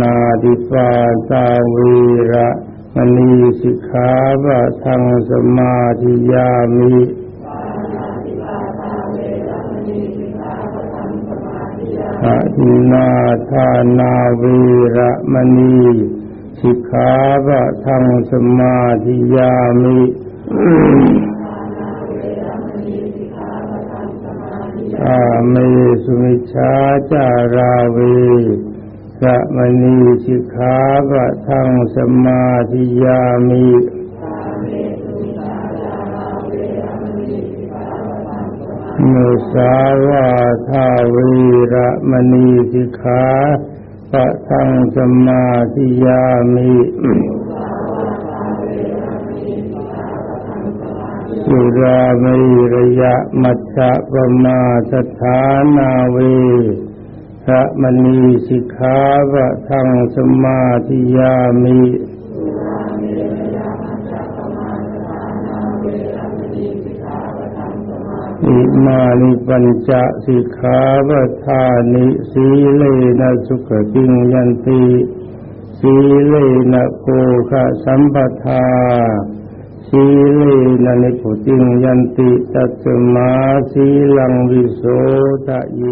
นาติปาตาวีระมณีสิกขาปะทังสมาธิยามิอะทินาทานาวีระมณีสิกขาปะทังสมาธิยามิอาเมสุมิชาจาราเว สะมณีสิกขาปะทังสมาธิยามิมุสาวาทาวีระมณีสิกขาปะทังสมาธิยามิสุรามีระยะมัชฌะปมาสถานาเว พระมณีสิกขาปะทังสมาธิยามิอิมานิปัญจสิกขาปะทานิสีเลนะสุขติงยันติสีเลนะโกคะสัมปทาสีเลนะนิพุติงยันติตัตมาสีลังวิโสทะเย